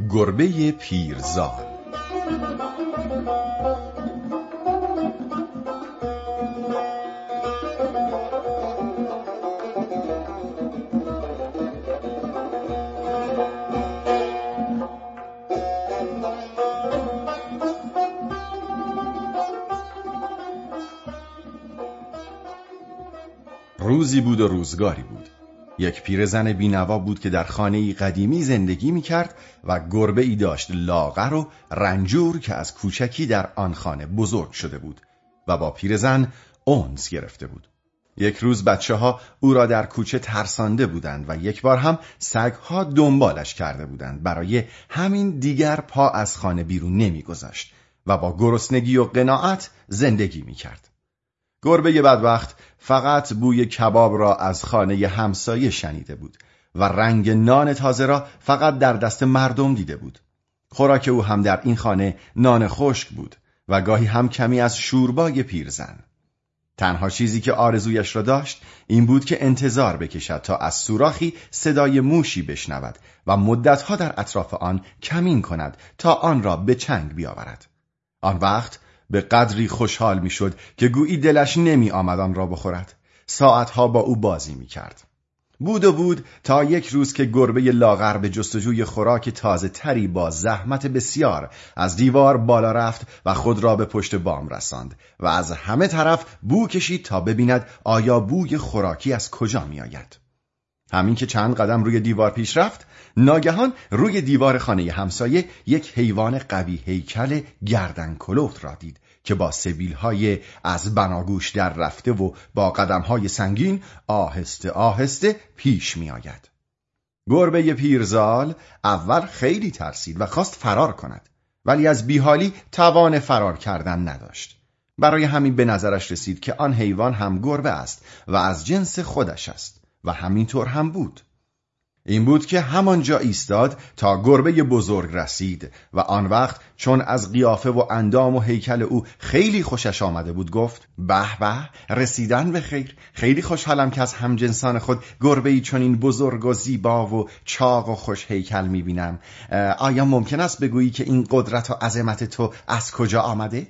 گربه پیرزال روزی بود و روزگاری بود. یک پیرزن بینوا بود که در خانه قدیمی زندگی می کرد و گربه ای داشت لاغر و رنجور که از کوچکی در آن خانه بزرگ شده بود و با پیرزن اونس گرفته بود یک روز بچه ها او را در کوچه ترسانده بودند و یک بار هم سگها دنبالش کرده بودند برای همین دیگر پا از خانه بیرون نمیگذاشت و با گرسنگی و قناعت زندگی می کرد. گربه بدبخت فقط بوی کباب را از خانه همسایه شنیده بود و رنگ نان تازه را فقط در دست مردم دیده بود. خوراک او هم در این خانه نان خشک بود و گاهی هم کمی از شوربای پیرزن. تنها چیزی که آرزویش را داشت این بود که انتظار بکشد تا از سوراخی صدای موشی بشنود و مدتها در اطراف آن کمین کند تا آن را به چنگ بیاورد. آن وقت به قدری خوشحال می‌شد که گویی دلش نمی آمد آن را بخورد ساعتها با او بازی می کرد بود و بود تا یک روز که گربه لاغر به جستجوی خوراک تازه تری با زحمت بسیار از دیوار بالا رفت و خود را به پشت بام رساند و از همه طرف بو کشید تا ببیند آیا بوی خوراکی از کجا می آید. همین که چند قدم روی دیوار پیش رفت ناگهان روی دیوار خانه همسایه یک حیوان قوی هیکل گردن کلوت را دید که با سبیل های از بناگوش در رفته و با قدم های سنگین آهسته آهسته پیش می آید. گربه پیرزال اول خیلی ترسید و خواست فرار کند ولی از بیحالی توان فرار کردن نداشت. برای همین به نظرش رسید که آن حیوان هم گربه است و از جنس خودش است و همینطور هم بود. این بود که همانجا ایستاد تا گربه بزرگ رسید و آن وقت چون از قیافه و اندام و هیکل او خیلی خوشش آمده بود گفت به به رسیدن به خیر خیلی خوشحالم که از همجنسان خود گربه ای چون این بزرگ و زیبا و چاق و خوش هیکل می‌بینم آیا ممکن است بگویی که این قدرت و عظمت تو از کجا آمده؟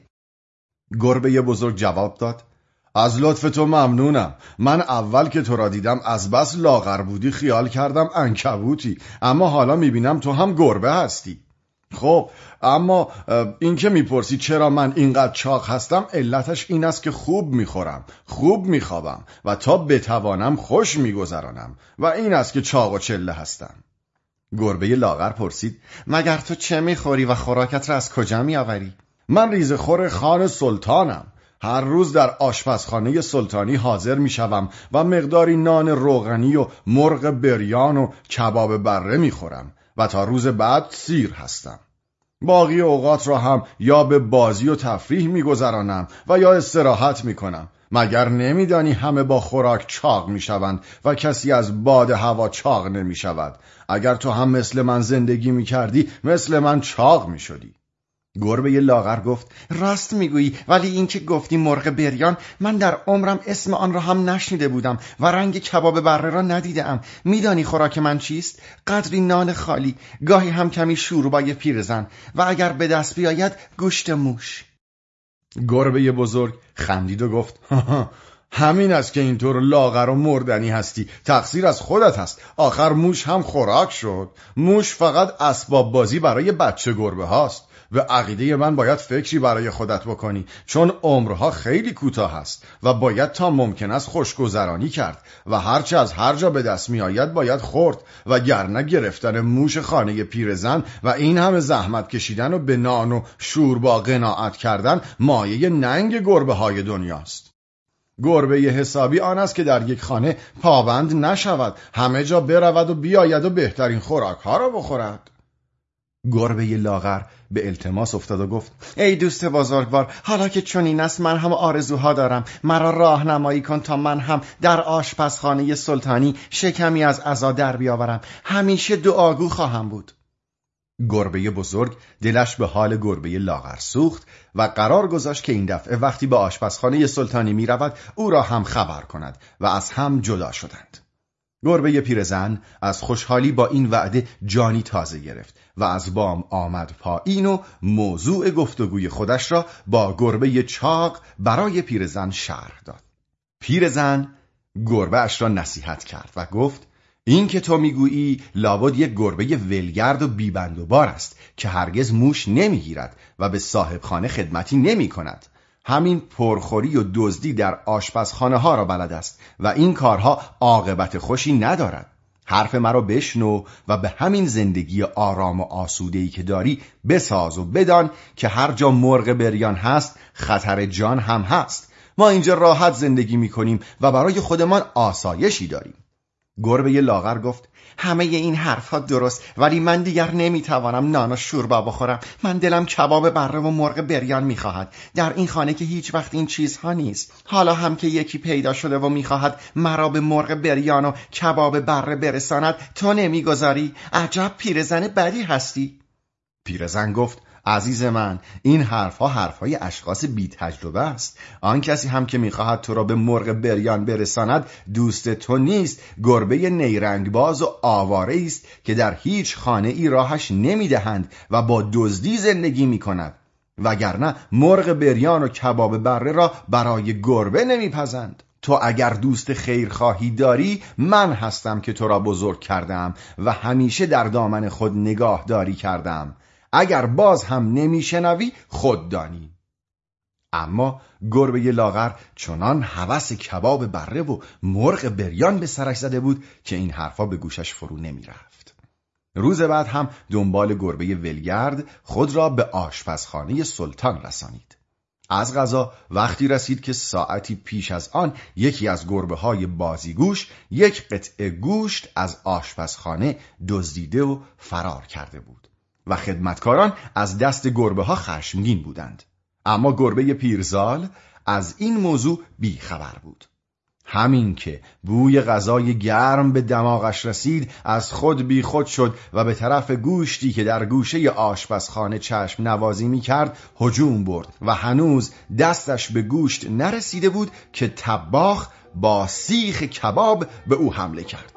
گربه بزرگ جواب داد از لطف تو ممنونم. من اول که تو را دیدم از بس لاغر بودی خیال کردم انکبوتی اما حالا می‌بینم تو هم گربه هستی. خب اما این که می‌پرسی چرا من اینقدر چاق هستم علتش این است که خوب می‌خورم خوب میخوابم و تا بتوانم خوش میگذرانم و این است که چاق و چله هستم. گربه لاغر پرسید مگر تو چه می‌خوری و خوراکت را از کجا میآوری؟ من ریزخور خان سلطانم. هر روز در آشپزخانه سلطانی حاضر می شوم و مقداری نان روغنی و مرغ بریان و کباب بره می خورم و تا روز بعد سیر هستم. باقی اوقات را هم یا به بازی و تفریح می گذرانم و یا استراحت می کنم. مگر نمیدانی همه با خوراک چاق می شوند و کسی از باد هوا چاق نمی شود. اگر تو هم مثل من زندگی می کردی مثل من چاق می شدی. گربه لاغر گفت راست می‌گویی ولی اینکه گفتی مرغ بریان من در عمرم اسم آن را هم نشنیده بودم و رنگ کباب بره را ندیدم میدانی خوراک من چیست؟ قدری نان خالی گاهی هم کمی شوربای پیرزن و اگر به دست بیاید گوشت موش. گربه بزرگ خندید و گفت همین است که اینطور لاغر و مردنی هستی. تقصیر از خودت هست. آخر موش هم خوراک شد. موش فقط اسباب بازی برای بچه گربه هاست. و عقیده من باید فکری برای خودت بکنی. چون عمرها خیلی کوتاه است و باید تا ممکن است خوشگذرانی کرد و هرچه از هر جا به دست می آید باید خورد و گرنه گرفتن موش خانه پیرزن و این همه زحمت کشیدن و به نان و شور با قناعت کردن مایه ننگ گربه های دنیاست. گربه حسابی آن است که در یک خانه پابند نشود همه جا برود و بیاید و بهترین خوراک ها را بخورد. گربه لاغر به التماس افتاد و گفت ای دوست بزرگوار حالا که چنین است من هم آرزوها دارم. مرا راهنمایی کن تا من هم در آشپزخانه سلطانی شکمی از عزا در بیاورم. همیشه دعاگو خواهم بود. گربه بزرگ دلش به حال گربه لاغر سوخت و قرار گذاشت که این دفعه وقتی به آشپزخانه سلطانی می رود او را هم خبر کند و از هم جدا شدند. گربه پیرزن از خوشحالی با این وعده جانی تازه گرفت و از بام آمد پایین و موضوع گفتگوی خودش را با گربه چاق برای پیرزن شرح داد. پیرزن گربه اش را نصیحت کرد و گفت این که تو می‌گویی لابد یک گربه ولگرد و بیبند و بار است که هرگز موش نمی‌گیرد و به صاحب خانه خدمتی نمی کند همین پرخوری و دزدی در آشپزخانه ها را بلد است و این کارها عاقبت خوشی ندارد. حرف مرا بشنو و به همین زندگی آرام و آسوده که داری بساز و بدان که هر جا مرغ بریان هست خطر جان هم هست. ما اینجا راحت زندگی می کنیم و برای خودمان آسایشی داریم. گربه لاغر گفت همه این حرفها درست ولی من دیگر نمی‌توانم نان و شوربا بخورم. من دلم کباب بره و مرغ بریان می‌خواهد. در این خانه که هیچ وقت این چیزها نیست. حالا هم که یکی پیدا شده و می‌خواهد مرا به مرغ بریان و کباب بره برساند تو نمی‌گذاری؟ عجب پیرزن بدی هستی. پیرزن گفت عزیز من این حرفها حرفهای اشخاص بی تجربه است. آن کسی هم که می‌خواهد تو را به مرغ بریان برساند دوست تو نیست. گربه نیرنگ باز و آواره است که در هیچ خانه ای راهش نمی‌دهند و با دزدی زندگی می‌کند. وگرنه مرغ بریان و کباب بره را برای گربه نمیپزند. تو اگر دوست خیرخواهی داری من هستم که تو را بزرگ کردم و همیشه در دامن خود نگاه داری کردم. اگر باز هم نمیشنوی خود دانی. اما گربه لاغر چنان هوس کباب بره و مرغ بریان به سرش زده بود که این حرفا به گوشش فرو نمی‌رفت. روز بعد هم دنبال گربه ولگرد خود را به آشپزخانه سلطان رسانید. از غذا وقتی رسید که ساعتی پیش از آن یکی از گربه های بازیگوش یک قطعه گوشت از آشپزخانه دزدیده و فرار کرده بود. و خدمتکاران از دست گربه ها خشمگین بودند. اما گربه پیرزال از این موضوع بیخبر بود. همین که بوی غذای گرم به دماغش رسید از خود بیخود شد و به طرف گوشتی که در گوشه آشپزخانه چشم نوازی می کرد هجوم برد و هنوز دستش به گوشت نرسیده بود که تباخ با سیخ کباب به او حمله کرد.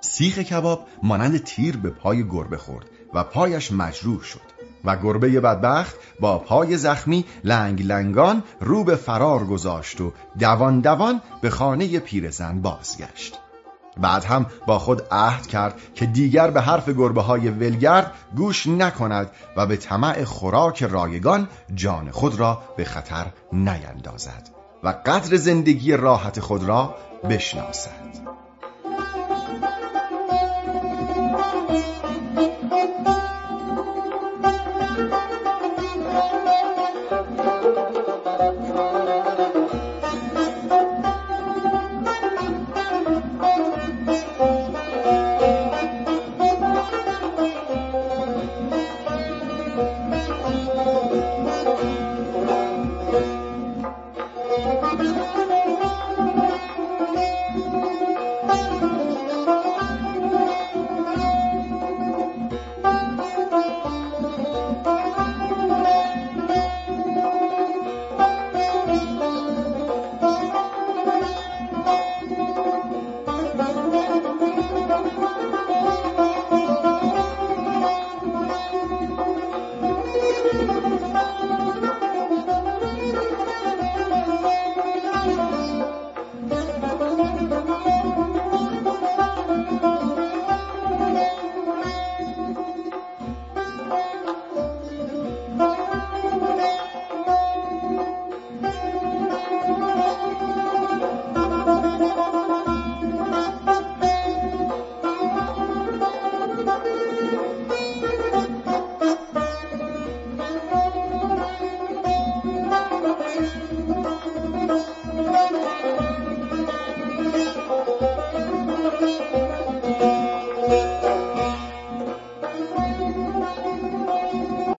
سیخ کباب مانند تیر به پای گربه خورد. و پایش مجروح شد و گربه بدبخت با پای زخمی لنگ لنگان رو به فرار گذاشت و دوان دوان به خانه پیرزن بازگشت. بعد هم با خود عهد کرد که دیگر به حرف گربه های ولگرد گوش نکند و به طمع خوراک رایگان جان خود را به خطر نیندازد و قدر زندگی راحت خود را بشناسد.